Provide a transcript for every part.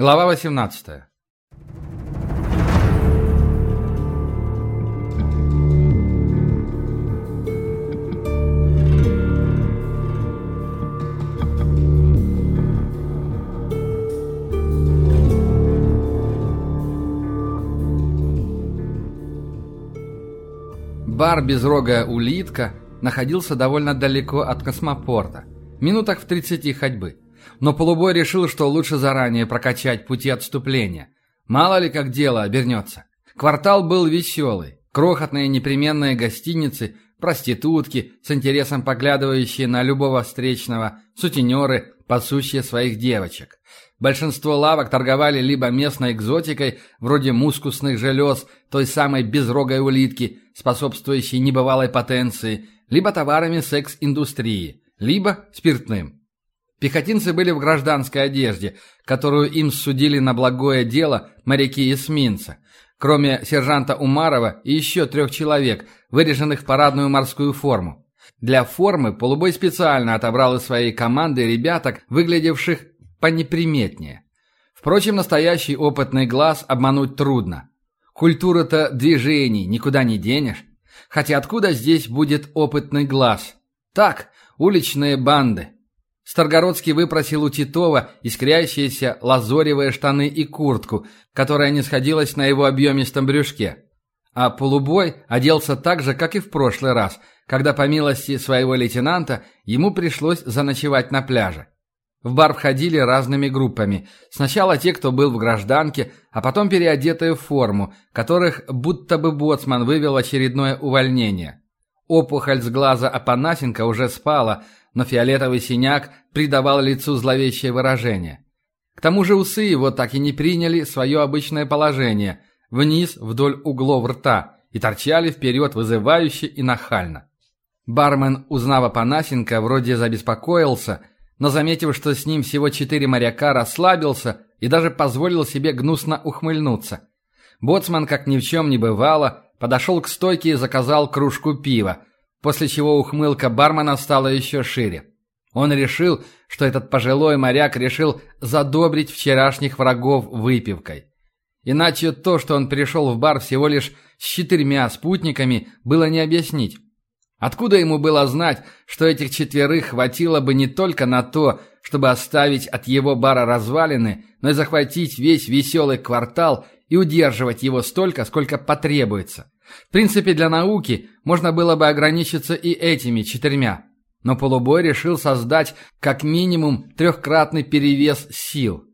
Глава 18. Бар «Безрогая улитка» находился довольно далеко от космопорта, минутах в 30 ходьбы. Но Полубой решил, что лучше заранее прокачать пути отступления. Мало ли как дело обернется. Квартал был веселый. Крохотные непременные гостиницы, проститутки, с интересом поглядывающие на любого встречного, сутенеры, пасущие своих девочек. Большинство лавок торговали либо местной экзотикой, вроде мускусных желез, той самой безрогой улитки, способствующей небывалой потенции, либо товарами секс-индустрии, либо спиртным. Пехотинцы были в гражданской одежде, которую им судили на благое дело моряки эсминца, кроме сержанта Умарова и еще трех человек, выреженных в парадную морскую форму. Для формы Полубой специально отобрал из своей команды ребяток, выглядевших понеприметнее. Впрочем, настоящий опытный глаз обмануть трудно. Культура-то движений никуда не денешь. Хотя откуда здесь будет опытный глаз? Так, уличные банды. Старгородский выпросил у Титова искрящиеся лазоревые штаны и куртку, которая не сходилась на его объемистом брюшке. А полубой оделся так же, как и в прошлый раз, когда, по милости своего лейтенанта, ему пришлось заночевать на пляже. В бар входили разными группами. Сначала те, кто был в гражданке, а потом переодетые в форму, которых будто бы боцман вывел очередное увольнение. Опухоль с глаза Апанасенко уже спала, но фиолетовый синяк придавал лицу зловещее выражение. К тому же усы его так и не приняли свое обычное положение, вниз вдоль углов рта, и торчали вперед вызывающе и нахально. Бармен, узнав Апанасенко, вроде забеспокоился – но, заметив, что с ним всего четыре моряка, расслабился и даже позволил себе гнусно ухмыльнуться. Боцман, как ни в чем не бывало, подошел к стойке и заказал кружку пива, после чего ухмылка бармена стала еще шире. Он решил, что этот пожилой моряк решил задобрить вчерашних врагов выпивкой. Иначе то, что он пришел в бар всего лишь с четырьмя спутниками, было не объяснить. Откуда ему было знать, что этих четверых хватило бы не только на то, чтобы оставить от его бара развалины, но и захватить весь веселый квартал и удерживать его столько, сколько потребуется? В принципе, для науки можно было бы ограничиться и этими четырьмя. Но полубой решил создать как минимум трехкратный перевес сил,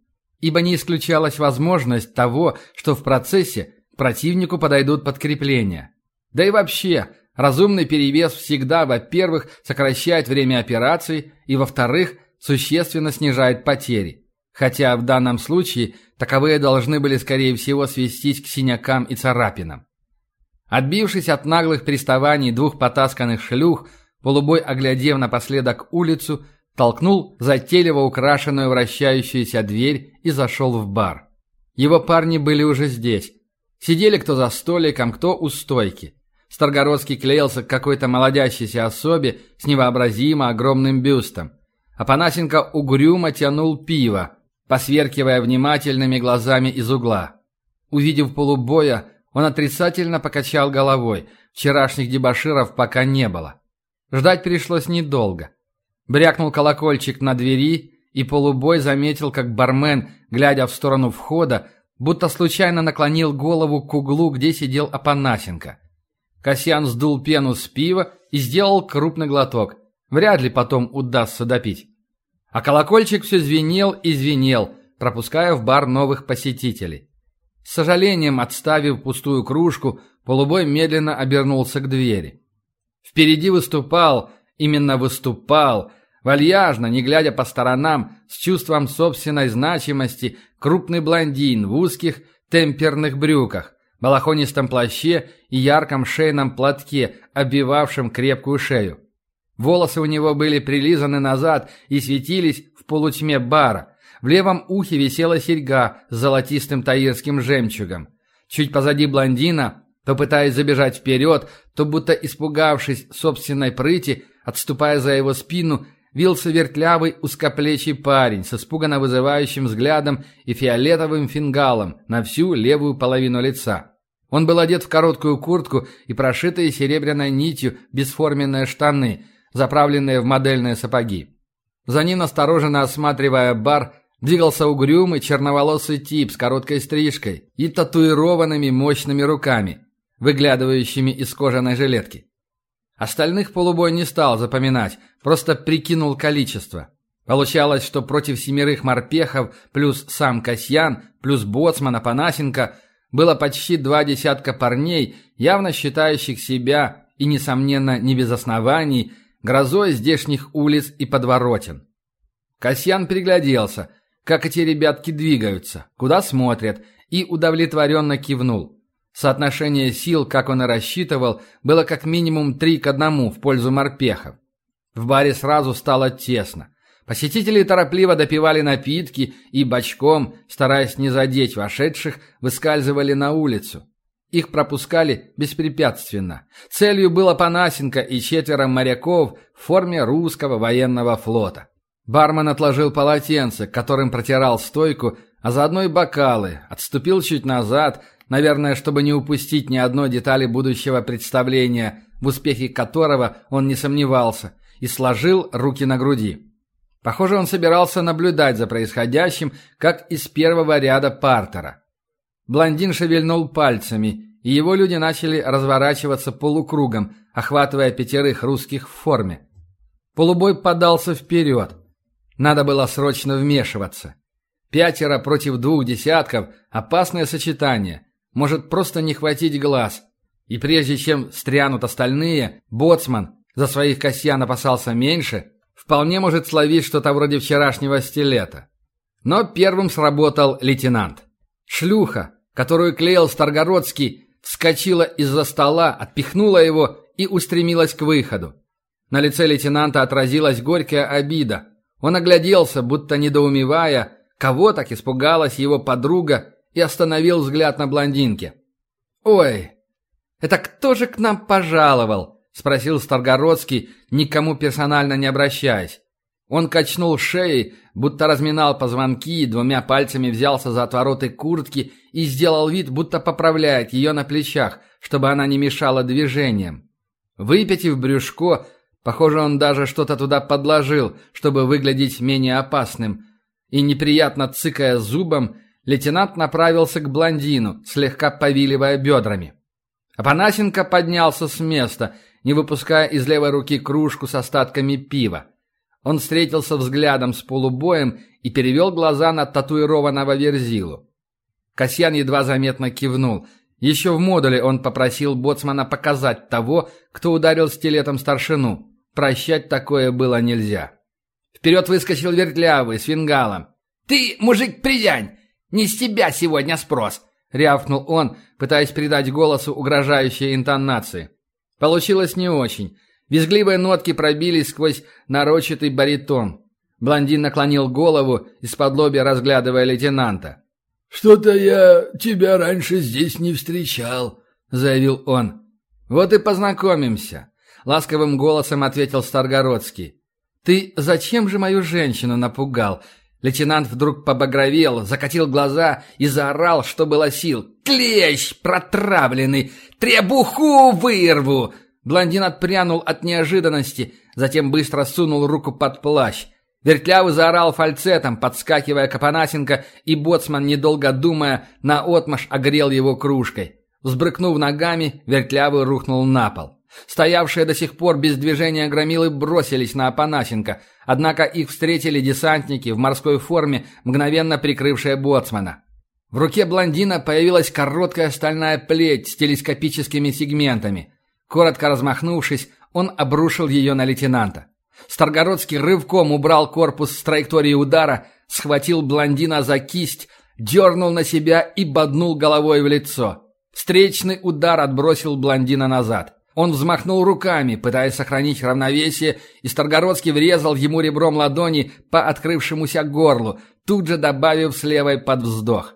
ибо не исключалась возможность того, что в процессе противнику подойдут подкрепления. Да и вообще – Разумный перевес всегда, во-первых, сокращает время операции и, во-вторых, существенно снижает потери. Хотя в данном случае таковые должны были, скорее всего, свестись к синякам и царапинам. Отбившись от наглых приставаний двух потасканных шлюх, полубой, оглядев напоследок улицу, толкнул затейливо украшенную вращающуюся дверь и зашел в бар. Его парни были уже здесь. Сидели кто за столиком, кто у стойки. Старгородский клеился к какой-то молодящейся особе с невообразимо огромным бюстом. А Панасенко угрюмо тянул пиво, посверкивая внимательными глазами из угла. Увидев полубоя, он отрицательно покачал головой. Вчерашних дебоширов пока не было. Ждать пришлось недолго. Брякнул колокольчик на двери, и полубой заметил, как бармен, глядя в сторону входа, будто случайно наклонил голову к углу, где сидел Апанасенко. Касьян сдул пену с пива и сделал крупный глоток. Вряд ли потом удастся допить. А колокольчик все звенел и звенел, пропуская в бар новых посетителей. С сожалением, отставив пустую кружку, полубой медленно обернулся к двери. Впереди выступал, именно выступал, вальяжно, не глядя по сторонам, с чувством собственной значимости, крупный блондин в узких темперных брюках, балахонистом плаще и ярком шейном платке, обвивавшем крепкую шею. Волосы у него были прилизаны назад и светились в полутьме бара. В левом ухе висела серьга с золотистым таирским жемчугом. Чуть позади блондина, то пытаясь забежать вперед, то будто испугавшись собственной прыти, отступая за его спину, вился вертлявый узкоплечий парень с испуганно вызывающим взглядом и фиолетовым фингалом на всю левую половину лица. Он был одет в короткую куртку и прошитые серебряной нитью бесформенные штаны, заправленные в модельные сапоги. За ним, осторожно осматривая бар, двигался угрюмый черноволосый тип с короткой стрижкой и татуированными мощными руками, выглядывающими из кожаной жилетки. Остальных полубой не стал запоминать, просто прикинул количество. Получалось, что против семерых морпехов плюс сам Касьян, плюс боцман Апанасенко было почти два десятка парней, явно считающих себя, и, несомненно, не без оснований, грозой здешних улиц и подворотен. Касьян пригляделся, как эти ребятки двигаются, куда смотрят, и удовлетворенно кивнул. Соотношение сил, как он и рассчитывал, было как минимум три к одному в пользу морпехов. В баре сразу стало тесно. Посетители торопливо допивали напитки и бочком, стараясь не задеть вошедших, выскальзывали на улицу. Их пропускали беспрепятственно. Целью было Панасенко и четверо моряков в форме русского военного флота. Бармен отложил полотенце, которым протирал стойку, а заодно и бокалы, отступил чуть назад, наверное, чтобы не упустить ни одной детали будущего представления, в успехе которого он не сомневался, и сложил руки на груди. Похоже, он собирался наблюдать за происходящим, как из первого ряда партера. Блондин шевельнул пальцами, и его люди начали разворачиваться полукругом, охватывая пятерых русских в форме. Полубой подался вперед. Надо было срочно вмешиваться. Пятеро против двух десятков – опасное сочетание. Может просто не хватить глаз. И прежде чем стрянут остальные, боцман за своих косьян опасался меньше – Вполне может словить что-то вроде вчерашнего стилета. Но первым сработал лейтенант. Шлюха, которую клеил Старгородский, вскочила из-за стола, отпихнула его и устремилась к выходу. На лице лейтенанта отразилась горькая обида. Он огляделся, будто недоумевая, кого так испугалась его подруга, и остановил взгляд на блондинке. «Ой, это кто же к нам пожаловал?» — спросил Старгородский, никому персонально не обращаясь. Он качнул шеей, будто разминал позвонки, двумя пальцами взялся за отвороты куртки и сделал вид, будто поправляет ее на плечах, чтобы она не мешала движениям. Выпятив брюшко, похоже, он даже что-то туда подложил, чтобы выглядеть менее опасным, и, неприятно цыкая зубом, лейтенант направился к блондину, слегка повиливая бедрами. Апанасенко поднялся с места — не выпуская из левой руки кружку с остатками пива. Он встретился взглядом с полубоем и перевел глаза на татуированного Верзилу. Касьян едва заметно кивнул. Еще в модуле он попросил боцмана показать того, кто ударил стилетом старшину. Прощать такое было нельзя. Вперед выскочил вертлявый с фингалом. «Ты, мужик, придянь! Не с тебя сегодня спрос!» — рявкнул он, пытаясь придать голосу угрожающие интонации. Получилось не очень. Визгливые нотки пробились сквозь нарочитый баритон. Блондин наклонил голову, из-под лобья разглядывая лейтенанта. «Что-то я тебя раньше здесь не встречал», — заявил он. «Вот и познакомимся», — ласковым голосом ответил Старгородский. «Ты зачем же мою женщину напугал?» Лейтенант вдруг побагровел, закатил глаза и заорал, что было сил. «Клещ протравленный! Требуху вырву!» Блондин отпрянул от неожиданности, затем быстро сунул руку под плащ. Вертлявый заорал фальцетом, подскакивая к Апанасенко, и боцман, недолго думая, наотмашь огрел его кружкой. Взбрыкнув ногами, Вертлявый рухнул на пол. Стоявшие до сих пор без движения громилы бросились на Апанасенко, однако их встретили десантники в морской форме, мгновенно прикрывшие боцмана. В руке блондина появилась короткая стальная плеть с телескопическими сегментами. Коротко размахнувшись, он обрушил ее на лейтенанта. Старгородский рывком убрал корпус с траектории удара, схватил блондина за кисть, дернул на себя и боднул головой в лицо. Встречный удар отбросил блондина назад. Он взмахнул руками, пытаясь сохранить равновесие, и Старгородский врезал ему ребром ладони по открывшемуся горлу, тут же добавив с левой под вздох.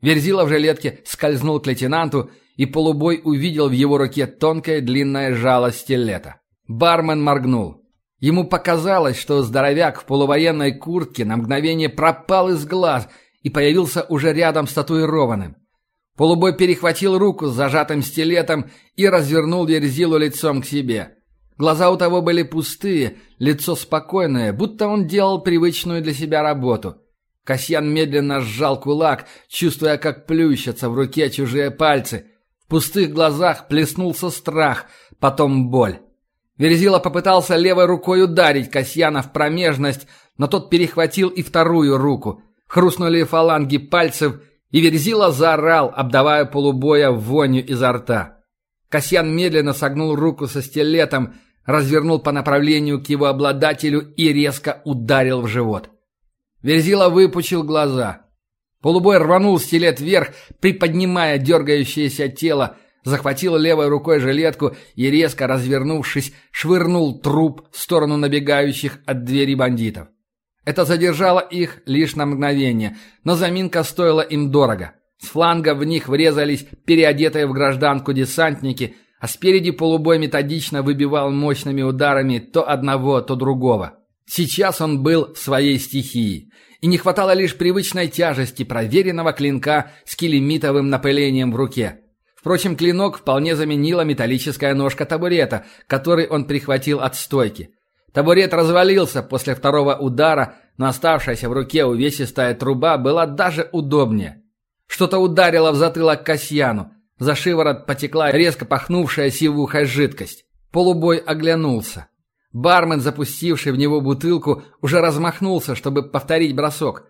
Верзила в жилетке скользнул к лейтенанту, и полубой увидел в его руке тонкое длинное жало стилета. Бармен моргнул. Ему показалось, что здоровяк в полувоенной куртке на мгновение пропал из глаз и появился уже рядом с татуированным. Полубой перехватил руку с зажатым стилетом и развернул Верзилу лицом к себе. Глаза у того были пустые, лицо спокойное, будто он делал привычную для себя работу. Касьян медленно сжал кулак, чувствуя, как плющатся в руке чужие пальцы. В пустых глазах плеснулся страх, потом боль. Верзила попытался левой рукой ударить Касьяна в промежность, но тот перехватил и вторую руку. Хрустнули фаланги пальцев, и Верзила заорал, обдавая полубоя вонью изо рта. Касьян медленно согнул руку со стилетом, развернул по направлению к его обладателю и резко ударил в живот. Верзила выпучил глаза. Полубой рванул стилет вверх, приподнимая дергающееся тело, захватил левой рукой жилетку и, резко развернувшись, швырнул труп в сторону набегающих от двери бандитов. Это задержало их лишь на мгновение, но заминка стоила им дорого. С фланга в них врезались переодетые в гражданку десантники, а спереди полубой методично выбивал мощными ударами то одного, то другого. Сейчас он был в своей стихии, и не хватало лишь привычной тяжести проверенного клинка с килимитовым напылением в руке. Впрочем, клинок вполне заменила металлическая ножка табурета, который он прихватил от стойки. Табурет развалился после второго удара, но оставшаяся в руке увесистая труба была даже удобнее. Что-то ударило в затылок Касьяну. За шиворот потекла резко пахнувшая сивухой жидкость. Полубой оглянулся. Бармен, запустивший в него бутылку, уже размахнулся, чтобы повторить бросок.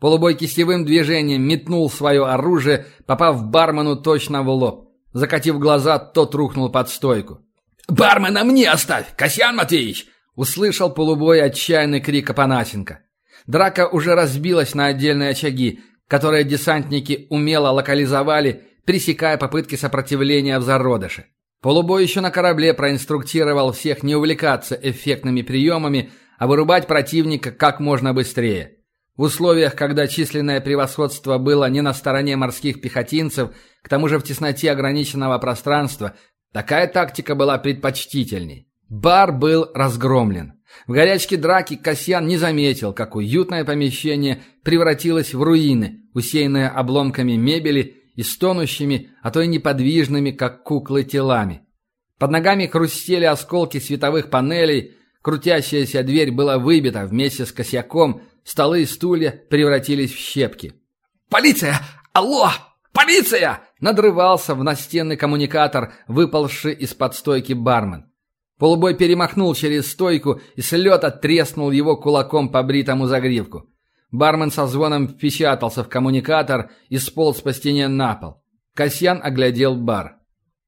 Полубой кистевым движением метнул свое оружие, попав бармену точно в лоб. Закатив глаза, тот рухнул под стойку. «Бармена мне оставь, Касьян Матвеевич!» Услышал полубой отчаянный крик Апанасенко. Драка уже разбилась на отдельные очаги, которые десантники умело локализовали, пресекая попытки сопротивления в зародыше. Полубой еще на корабле проинструктировал всех не увлекаться эффектными приемами, а вырубать противника как можно быстрее. В условиях, когда численное превосходство было не на стороне морских пехотинцев, к тому же в тесноте ограниченного пространства, такая тактика была предпочтительней. Бар был разгромлен. В горячке драки Касьян не заметил, как уютное помещение превратилось в руины, усеянное обломками мебели и стонущими, а то и неподвижными, как куклы, телами. Под ногами хрустели осколки световых панелей, крутящаяся дверь была выбита вместе с косяком, столы и стулья превратились в щепки. «Полиция! Алло! Полиция!» надрывался в настенный коммуникатор, выползший из-под стойки бармен. Полубой перемахнул через стойку и с лета треснул его кулаком по бритому загривку. Бармен со звоном впечатался в коммуникатор и сполз по стене на пол. Касьян оглядел бар.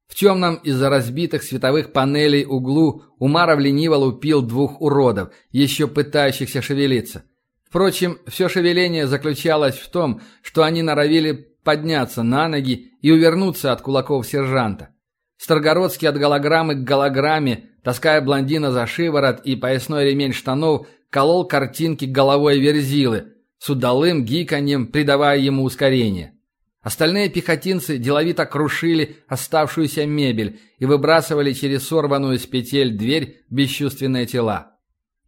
В темном из-за разбитых световых панелей углу Умаров лениво лупил двух уродов, еще пытающихся шевелиться. Впрочем, все шевеление заключалось в том, что они норовили подняться на ноги и увернуться от кулаков сержанта. Старгородский от голограммы к голограмме, таская блондина за шиворот и поясной ремень штанов, колол картинки головой верзилы, с удалым гиканьем придавая ему ускорение. Остальные пехотинцы деловито крушили оставшуюся мебель и выбрасывали через сорванную с петель дверь бесчувственные тела.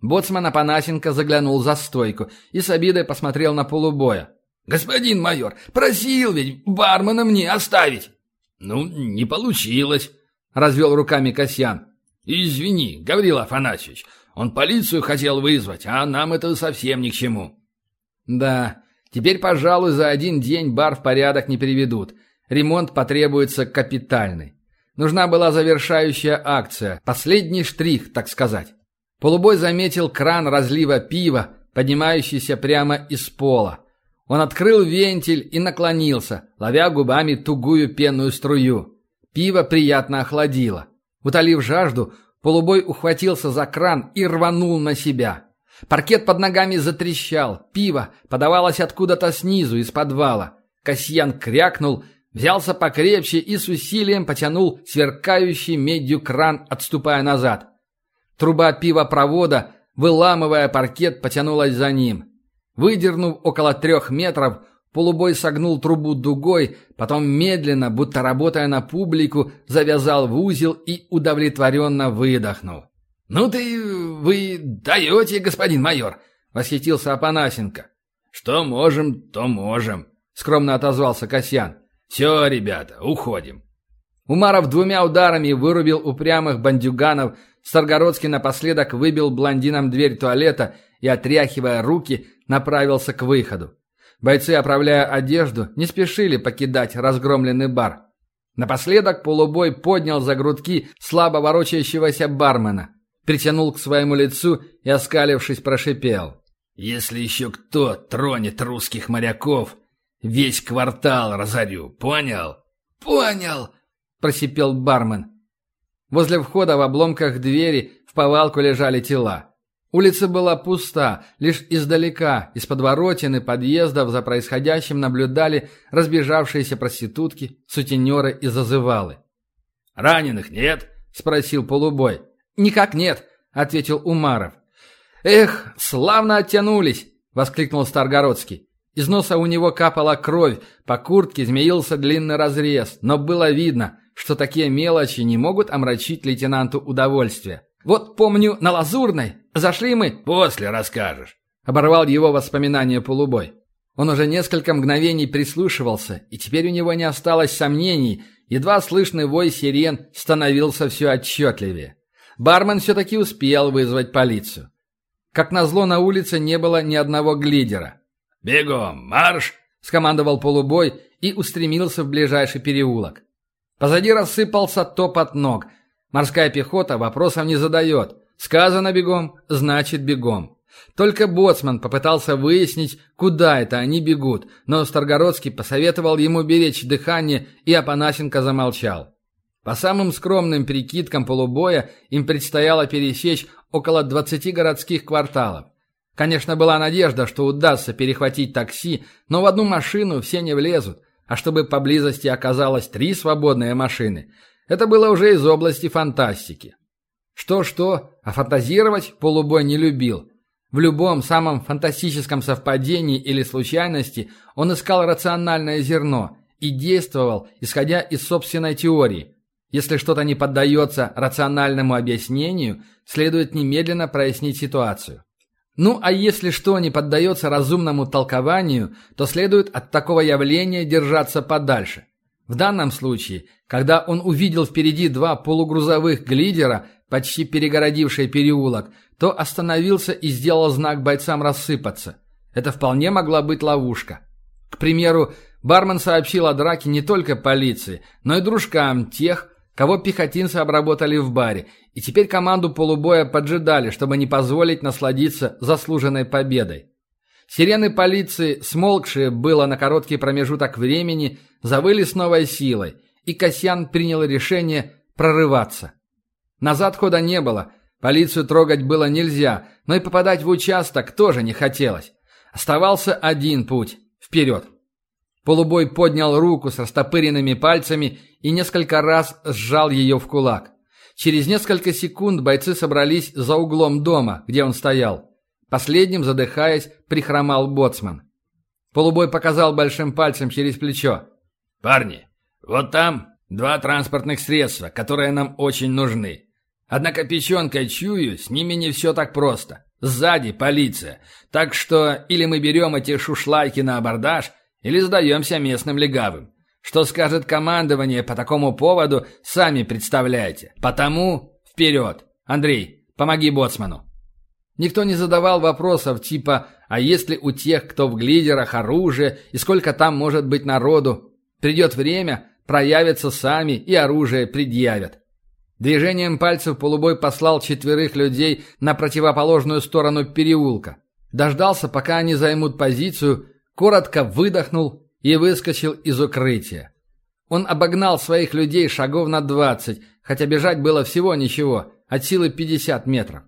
Боцман Апанасенко заглянул за стойку и с обидой посмотрел на полубоя. «Господин майор, просил ведь бармена мне оставить!» «Ну, не получилось», — развел руками Касьян. «Извини, Гаврил Афанасьевич, он полицию хотел вызвать, а нам это совсем ни к чему». «Да, теперь, пожалуй, за один день бар в порядок не приведут. Ремонт потребуется капитальный. Нужна была завершающая акция, последний штрих, так сказать». Полубой заметил кран разлива пива, поднимающийся прямо из пола. Он открыл вентиль и наклонился, ловя губами тугую пенную струю. Пиво приятно охладило. Утолив жажду, полубой ухватился за кран и рванул на себя. Паркет под ногами затрещал, пиво подавалось откуда-то снизу, из подвала. Касьян крякнул, взялся покрепче и с усилием потянул сверкающий медью кран, отступая назад. Труба пивопровода, выламывая паркет, потянулась за ним. Выдернув около трех метров, полубой согнул трубу дугой, потом медленно, будто работая на публику, завязал в узел и удовлетворенно выдохнул. «Ну ты... вы даете, господин майор!» — восхитился Апанасенко. «Что можем, то можем», — скромно отозвался Касьян. «Все, ребята, уходим». Умаров двумя ударами вырубил упрямых бандюганов, Старгородский напоследок выбил блондинам дверь туалета и, отряхивая руки, направился к выходу. Бойцы, оправляя одежду, не спешили покидать разгромленный бар. Напоследок полубой поднял за грудки слабо ворочающегося бармена, притянул к своему лицу и, оскалившись, прошипел. «Если еще кто тронет русских моряков, весь квартал разорю, понял?» «Понял!» – просипел бармен. Возле входа в обломках двери в повалку лежали тела. Улица была пуста, лишь издалека, из подворотен подъездов за происходящим наблюдали разбежавшиеся проститутки, сутенеры и зазывалы. «Раненых нет?» — спросил полубой. «Никак нет», — ответил Умаров. «Эх, славно оттянулись!» — воскликнул Старгородский. Из носа у него капала кровь, по куртке змеился длинный разрез, но было видно, что такие мелочи не могут омрачить лейтенанту удовольствие. «Вот помню, на Лазурной зашли мы...» «После расскажешь», — оборвал его воспоминания полубой. Он уже несколько мгновений прислушивался, и теперь у него не осталось сомнений, едва слышный вой сирен становился все отчетливее. Бармен все-таки успел вызвать полицию. Как назло, на улице не было ни одного глидера. «Бегом, марш!» — скомандовал полубой и устремился в ближайший переулок. Позади рассыпался топот ног — Морская пехота вопросов не задает. Сказано бегом, значит бегом. Только боцман попытался выяснить, куда это они бегут, но Старгородский посоветовал ему беречь дыхание, и Апанасенко замолчал. По самым скромным прикидкам полубоя им предстояло пересечь около 20 городских кварталов. Конечно, была надежда, что удастся перехватить такси, но в одну машину все не влезут, а чтобы поблизости оказалось три свободные машины – это было уже из области фантастики. Что-что, а фантазировать полубой не любил. В любом самом фантастическом совпадении или случайности он искал рациональное зерно и действовал, исходя из собственной теории. Если что-то не поддается рациональному объяснению, следует немедленно прояснить ситуацию. Ну а если что не поддается разумному толкованию, то следует от такого явления держаться подальше. В данном случае, когда он увидел впереди два полугрузовых глидера, почти перегородившие переулок, то остановился и сделал знак бойцам рассыпаться. Это вполне могла быть ловушка. К примеру, бармен сообщил о драке не только полиции, но и дружкам тех, кого пехотинцы обработали в баре, и теперь команду полубоя поджидали, чтобы не позволить насладиться заслуженной победой. Сирены полиции, смолкшие было на короткий промежуток времени, завыли с новой силой, и Касьян принял решение прорываться. Назад хода не было, полицию трогать было нельзя, но и попадать в участок тоже не хотелось. Оставался один путь – вперед. Полубой поднял руку с растопыренными пальцами и несколько раз сжал ее в кулак. Через несколько секунд бойцы собрались за углом дома, где он стоял. Последним, задыхаясь, прихромал боцман. Полубой показал большим пальцем через плечо. «Парни, вот там два транспортных средства, которые нам очень нужны. Однако печенкой чую, с ними не все так просто. Сзади полиция. Так что или мы берем эти шушлайки на абордаж, или сдаемся местным легавым. Что скажет командование по такому поводу, сами представляете. Потому вперед. Андрей, помоги боцману. Никто не задавал вопросов типа «А есть ли у тех, кто в глидерах, оружие и сколько там может быть народу?» Придет время, проявятся сами и оружие предъявят. Движением пальцев полубой послал четверых людей на противоположную сторону переулка. Дождался, пока они займут позицию, коротко выдохнул и выскочил из укрытия. Он обогнал своих людей шагов на двадцать, хотя бежать было всего ничего, от силы пятьдесят метров.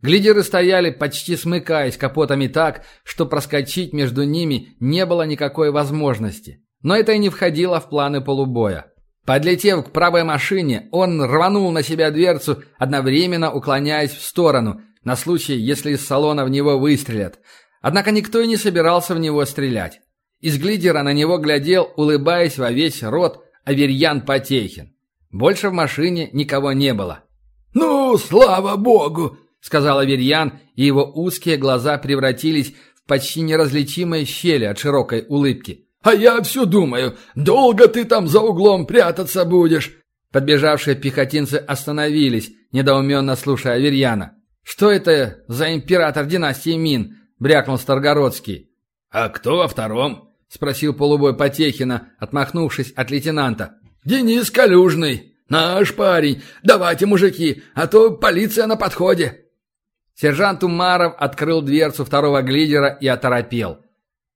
Глидеры стояли, почти смыкаясь капотами так, что проскочить между ними не было никакой возможности. Но это и не входило в планы полубоя. Подлетев к правой машине, он рванул на себя дверцу, одновременно уклоняясь в сторону, на случай, если из салона в него выстрелят. Однако никто и не собирался в него стрелять. Из глидера на него глядел, улыбаясь во весь рот, Аверьян Потехин. Больше в машине никого не было. «Ну, слава богу!» — сказал Аверьян, и его узкие глаза превратились в почти неразличимые щели от широкой улыбки. «А я все думаю, долго ты там за углом прятаться будешь?» Подбежавшие пехотинцы остановились, недоуменно слушая Аверьяна. «Что это за император династии Мин?» — брякнул Старгородский. «А кто во втором?» — спросил полубой Потехина, отмахнувшись от лейтенанта. «Денис Калюжный, наш парень. Давайте, мужики, а то полиция на подходе». Сержант Умаров открыл дверцу второго глидера и оторопел.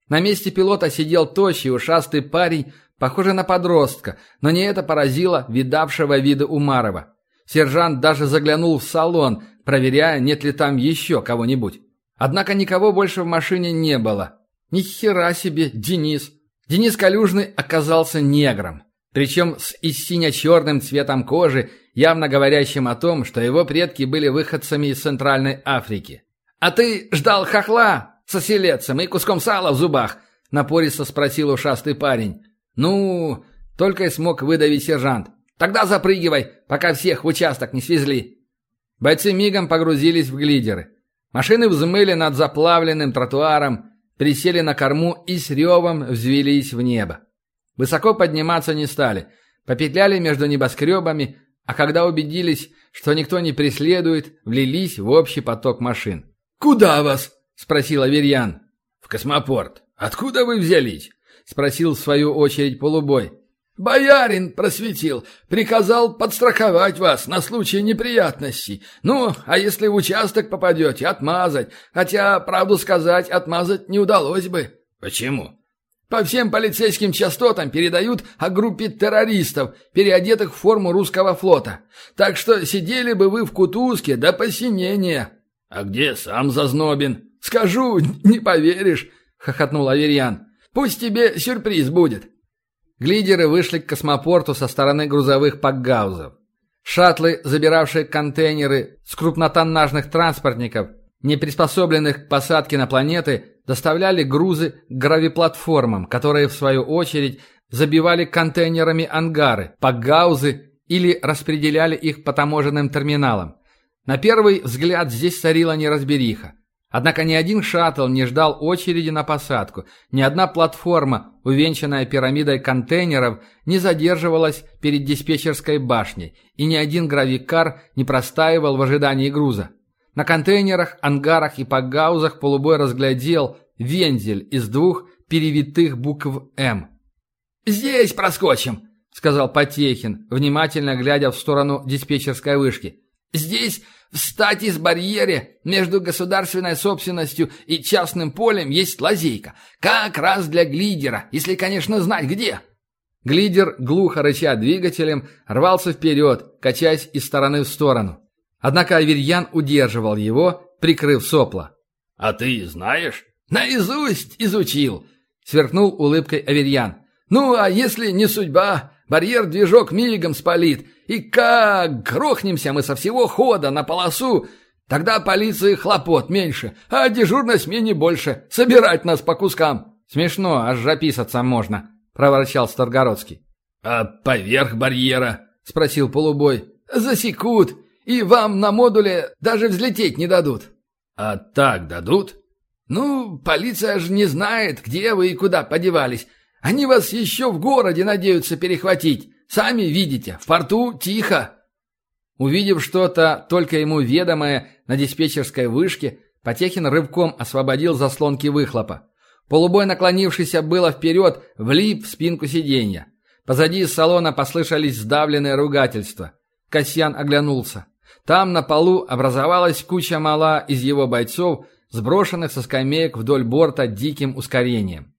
На месте пилота сидел тощий, ушастый парень, похожий на подростка, но не это поразило видавшего вида Умарова. Сержант даже заглянул в салон, проверяя, нет ли там еще кого-нибудь. Однако никого больше в машине не было. Ни хера себе, Денис. Денис Калюжный оказался негром. Причем с и сине-черным цветом кожи, явно говорящим о том, что его предки были выходцами из Центральной Африки. «А ты ждал хохла со селедцем и куском сала в зубах?» – напористо спросил ушастый парень. «Ну...» – только и смог выдавить сержант. «Тогда запрыгивай, пока всех в участок не свезли». Бойцы мигом погрузились в глидеры. Машины взмыли над заплавленным тротуаром, присели на корму и с ревом взвелись в небо. Высоко подниматься не стали, попетляли между небоскребами, а когда убедились, что никто не преследует, влились в общий поток машин. «Куда вас?» – спросил Аверьян. «В космопорт. Откуда вы взялись?» – спросил в свою очередь полубой. «Боярин просветил, приказал подстраховать вас на случай неприятностей. Ну, а если в участок попадете, отмазать. Хотя, правду сказать, отмазать не удалось бы». «Почему?» «По всем полицейским частотам передают о группе террористов, переодетых в форму русского флота. Так что сидели бы вы в кутузке до посинения». «А где сам Зазнобин?» «Скажу, не поверишь», — хохотнул Аверьян. «Пусть тебе сюрприз будет». Глидеры вышли к космопорту со стороны грузовых пакгаузов. Шаттлы, забиравшие контейнеры с крупнотоннажных транспортников, не приспособленных к посадке на планеты, доставляли грузы к гравиплатформам, которые, в свою очередь, забивали контейнерами ангары, пакгаузы или распределяли их по таможенным терминалам. На первый взгляд здесь царила неразбериха. Однако ни один шаттл не ждал очереди на посадку, ни одна платформа, увенчанная пирамидой контейнеров, не задерживалась перед диспетчерской башней, и ни один гравикар не простаивал в ожидании груза. На контейнерах, ангарах и пагаузах полубой разглядел вензель из двух перевитых букв «М». «Здесь проскочим», — сказал Потехин, внимательно глядя в сторону диспетчерской вышки. «Здесь в статис барьере между государственной собственностью и частным полем есть лазейка. Как раз для глидера, если, конечно, знать где. Глидер, глухо рыча двигателем, рвался вперед, качаясь из стороны в сторону. Однако Аверьян удерживал его, прикрыв сопла. «А ты знаешь?» «Наизусть изучил», — сверкнул улыбкой Аверьян. «Ну, а если не судьба, барьер движок мигом спалит, и как грохнемся мы со всего хода на полосу, тогда полиции хлопот меньше, а дежурной смене больше. Собирать нас по кускам. Смешно, аж записаться можно, проворчал Старгородский. А поверх барьера? спросил полубой. Засекут, и вам на модуле даже взлететь не дадут. А так дадут? Ну, полиция же не знает, где вы и куда подевались. Они вас еще в городе надеются перехватить. Сами видите, в порту тихо». Увидев что-то, только ему ведомое, на диспетчерской вышке, Потехин рывком освободил заслонки выхлопа. Полубой, наклонившийся было вперед, влип в спинку сиденья. Позади из салона послышались сдавленные ругательства. Касьян оглянулся. Там на полу образовалась куча мала из его бойцов, сброшенных со скамеек вдоль борта диким ускорением.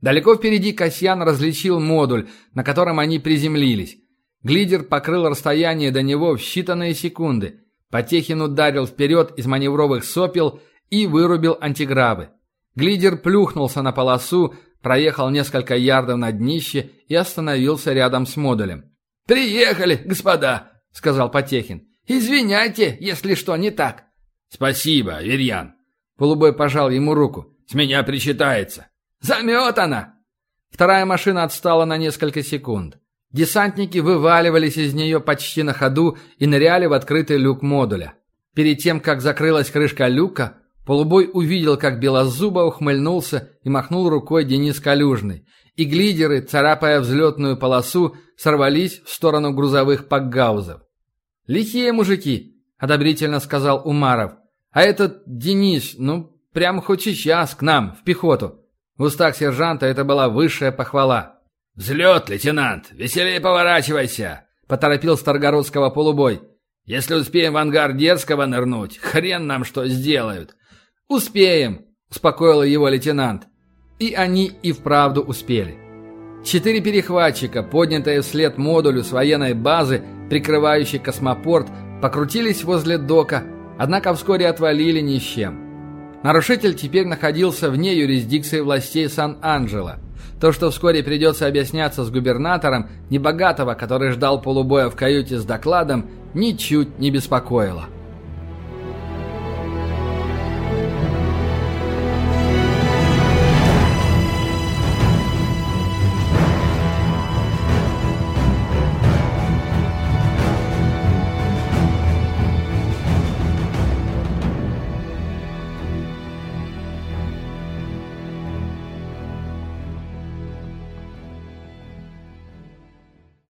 Далеко впереди Касьян различил модуль, на котором они приземлились. Глидер покрыл расстояние до него в считанные секунды. Потехин ударил вперед из маневровых сопел и вырубил антигравы. Глидер плюхнулся на полосу, проехал несколько ярдов на днище и остановился рядом с модулем. «Приехали, господа!» — сказал Потехин. «Извиняйте, если что не так». «Спасибо, Верьян!» Полубой пожал ему руку. «С меня причитается!» «Заметана!» Вторая машина отстала на несколько секунд. Десантники вываливались из нее почти на ходу и ныряли в открытый люк модуля. Перед тем, как закрылась крышка люка, Полубой увидел, как Белозуба ухмыльнулся и махнул рукой Денис Калюжный, и глидеры, царапая взлетную полосу, сорвались в сторону грузовых пакгаузов. «Лихие мужики!» — одобрительно сказал Умаров. «А этот Денис, ну, прям хоть сейчас к нам, в пехоту!» В устах сержанта это была высшая похвала. «Взлет, лейтенант! Веселее поворачивайся!» — поторопил Старгородского полубой. «Если успеем в ангар Дерзкого нырнуть, хрен нам что сделают!» «Успеем!» — успокоил его лейтенант. И они и вправду успели. Четыре перехватчика, поднятые вслед модулю с военной базы, прикрывающей космопорт, покрутились возле дока, однако вскоре отвалили ни с чем. Нарушитель теперь находился вне юрисдикции властей Сан-Анджело. То, что вскоре придется объясняться с губернатором, небогатого, который ждал полубоя в каюте с докладом, ничуть не беспокоило.